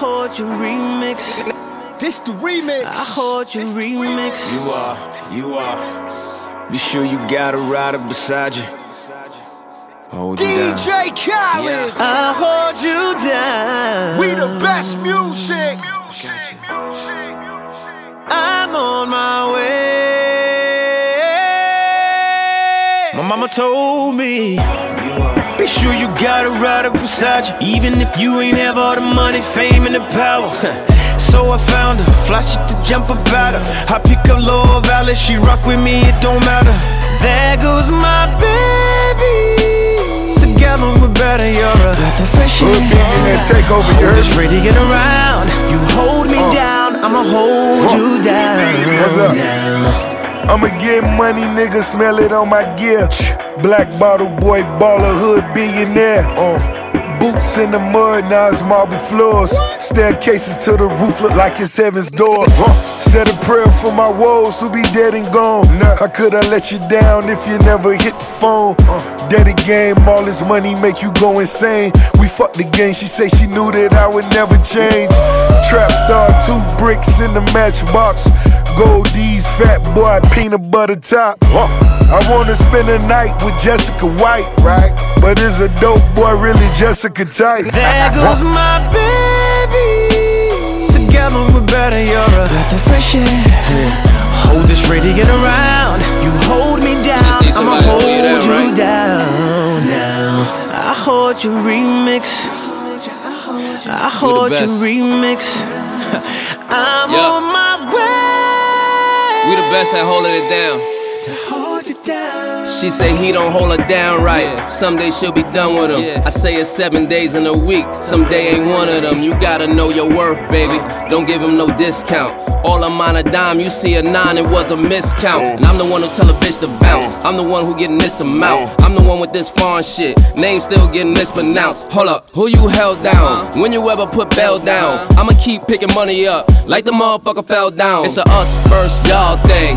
hold your remix. This the remix. I hold your remix. You are, you are. Be sure you got a rider beside you. Hold you down. DJ Khaled. Yeah. I hold you down. We the best music. Mama told me. Be sure you got a rider beside you, even if you ain't have all the money, fame, and the power. so I found her, fly shit to jump about her. I pick up Lower Valley, she rock with me, it don't matter. There goes my baby. Together we're better, you're a breath of fresh air. Put me in that takeover, you Hold this me? around. You hold me down, I'ma hold you down. I'ma get money, nigga, smell it on my gear. Black bottle boy, baller, hood billionaire. Uh, boots in the mud, now it's marble floors. Staircases to the roof look like it's heaven's door. Uh, said a prayer for my woes who be dead and gone. How could I let you down if you never hit the phone? Uh, Daddy game, all this money make you go insane. We fucked the game, she say she knew that I would never change. Trap star, two bricks in the matchbox. Goldies, fat boy, peanut butter top. Huh. I wanna spend a night with Jessica White, right? But is a dope boy really Jessica tight? There goes my baby. Together we're better, you're a breath of fresh air. Hold this ready, get around. You hold me down, I'ma hold hold you you down, right? down. Now I hold your remix. I hold your remix. I'm Yeah. on my way. Best at holding it down. to hold you down. She say he don't hold her down right. Someday she'll be done with him. I say it's seven days in a week. Someday ain't one of them. You gotta know your worth, baby. Don't give him no discount. All I'm on a dime, you see a nine, it was a miscount. And I'm the one who tell a bitch to bounce. I'm the one who getting this amount. I'm the one with this foreign shit. Name still getting mispronounced. Hold up, who you held down? When you ever put Bell down? I'ma keep picking money up like the motherfucker fell down. It's a us first y'all thing.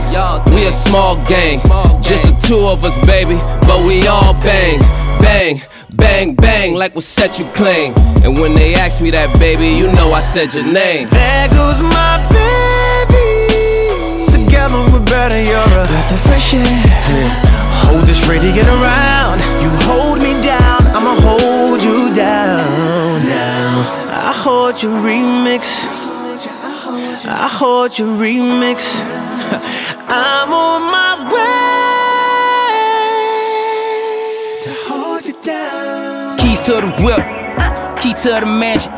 We a small gang, just the two of us, baby. But we all bang, bang, bang, bang, like what set you clean. And when they ask me that, baby, you know I said your name. There goes my baby. Together we're better, you're a breath of fresh air. Yeah. Hold this ready, get around. You hold me down, I'ma hold you down. Now I hold your remix. I hold your remix. I'm on my way Keys to the whip, key to the mansion.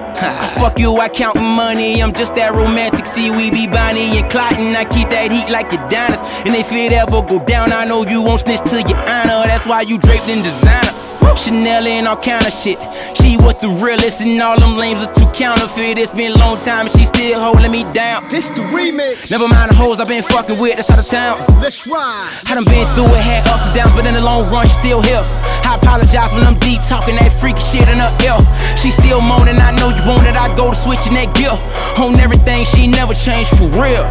Fuck you, I countin' money, I'm just that romantic. See, we be Bonnie and Clyde, and I keep that heat like Adonis. And if it ever go down, I know you won't snitch to your honor. That's why you draped in designer. Chanel and all kind of shit. She was the realest, and all them lames are too counterfeit. It's been a long time, and she still holding me down. This the remix. Never mind the hoes I've been fucking with, that's out of town. Let's ride. I done been through it, had ups and downs, but in the long run, she still here. I apologize when I'm deep talking that freaky shit in her ear. She still moaning, I know you want it, I go to switching that gear. On everything, she never changed for real.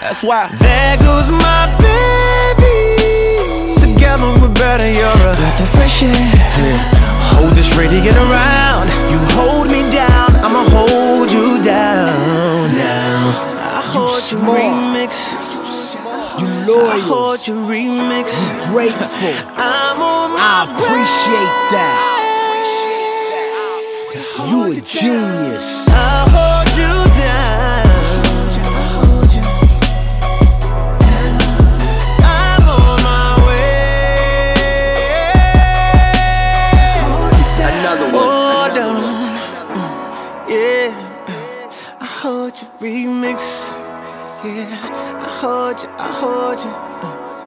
That's why. There goes my baby. Together we're better, you're a breath of fresh air. Yeah. Hold this ready, get around. You hold me down, I'ma hold you down. Now I hold your smart. remix. You I loyal. hold your remix. Grateful. I'm on my I appreciate that. You a genius. I hold you down. I'm on my way. Another one. Yeah. I hold your remix. I hold you, I hold you.